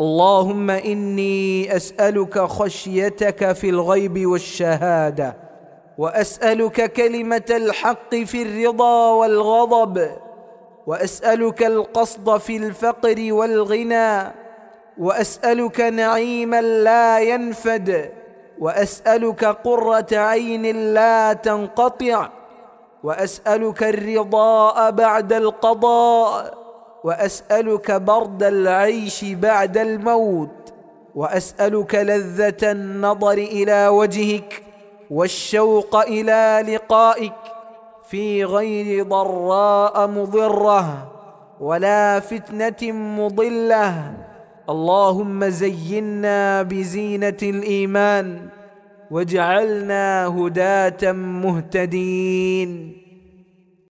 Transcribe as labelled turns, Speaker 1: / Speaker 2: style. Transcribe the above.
Speaker 1: اللهم إني أسألك خشيتك في الغيب والشهادة وأسألك كلمة الحق في الرضا والغضب وأسألك القصد في الفقر والغنى وأسألك نعيما لا ينفد وأسألك قرة عين لا تنقطع وأسألك الرضاء بعد القضاء. وأسألك برد العيش بعد الموت وأسألك لذة النظر إلى وجهك والشوق إلى لقائك في غير ضراء مضرة ولا فتنة مضلة. اللهم زينا بزينة الإيمان واجعلنا هداة مهتدين.